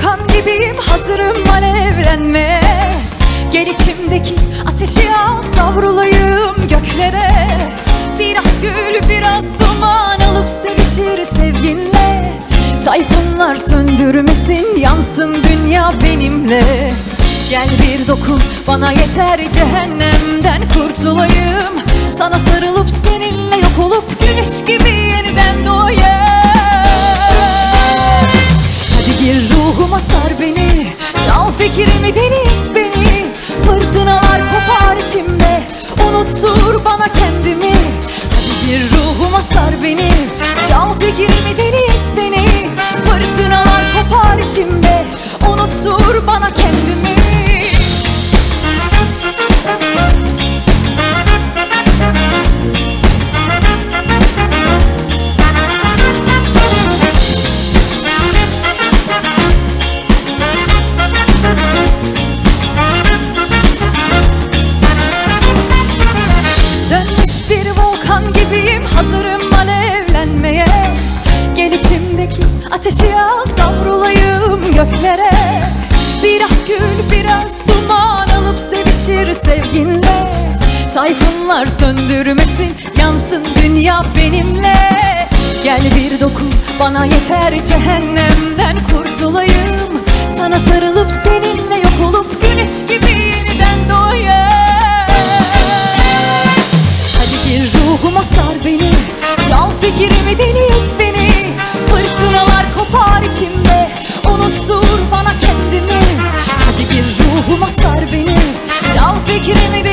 Volkan gibiyim hazırım alevlenme. Gel içimdeki ateşi al savrulayım göklere. Biraz gül biraz duman alıp sevişir sevginle. Tayfunlar söndürmesin yansın dünya benimle. Gel bir dokun bana yeter cehennemden kurtulayım. Sana sarılıp seninle yok olup güneş gibi yeniden doğayım. Hadi gir ruh fikrimi deli beni Fırtınalar kopar içimde. Unuttur bana kendimi. Hadi gir ruhuma sar beni. Çal fikrimi deli et beni hazırım alevlenmeye Gel içimdeki ateşi al savrulayım göklere. Biraz gül biraz duman alıp sevişir sevginle. Tayfunlar söndürmesin yansın dünya benimle. Gel bir dokun bana yeter cehennemden kurtulayım. Sana sarılıp seninle yok olup fikrimi deli et beni. Fırtınalar kopar içimde. Unuttur bana kendimi. Hadi gir ruhuma sar beni. Çal fikrimi deli